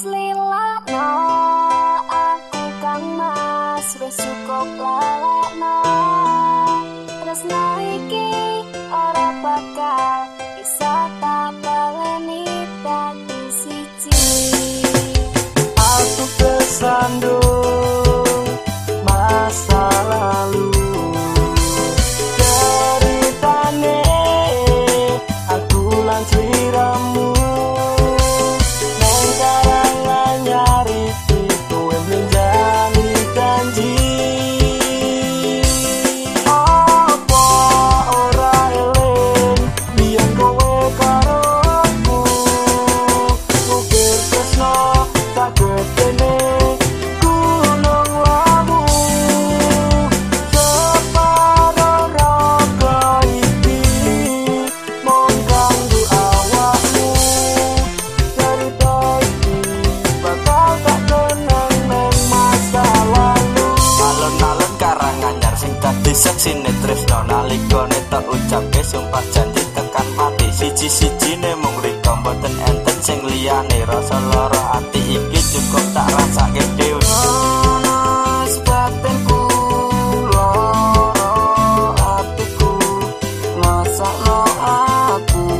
Aslilah aku kan mas besukok lah sine tresno nalika netok ucape sumpah janji tekan mati siji-sijine mung rika mboten enten sing liyane rasa lara ati iki cukup tak rasake dhewe Masa lo aku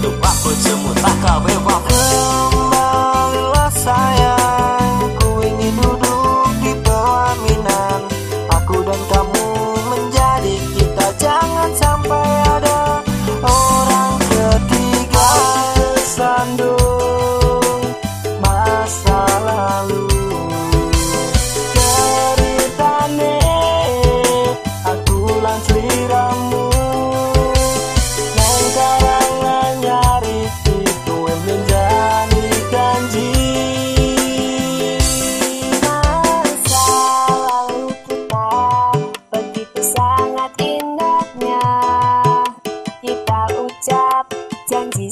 Hidup aku cuma tak kau bebas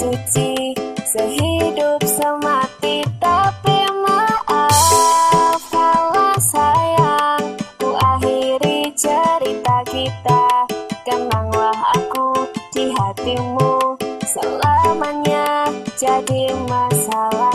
suci sehidup semati tapi maaf kalau sayang ku akhiri cerita kita kenanglah aku di hatimu selamanya jadi masalah